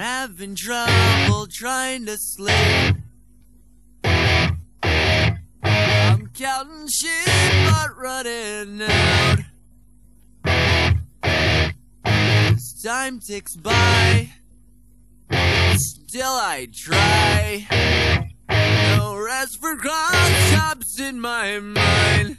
Having trouble trying to sleep. I'm counting sheep but running out. As time ticks by, still I try. No rest for cross in my mind.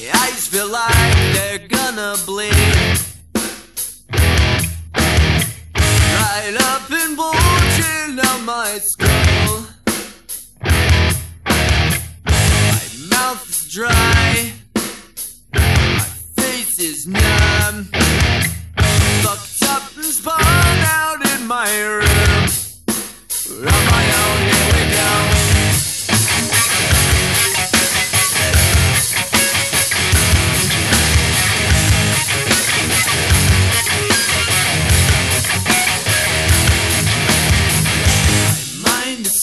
My eyes feel like they're gonna bleed. Right up and bulging out my skull. My mouth is dry. My face is numb. Fucked up and spun out in my room.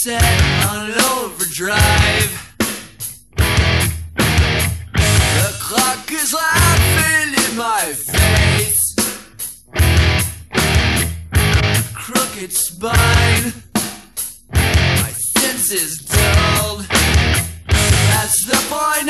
Set on overdrive. The clock is laughing in my face. Crooked spine, my senses dulled. That's the point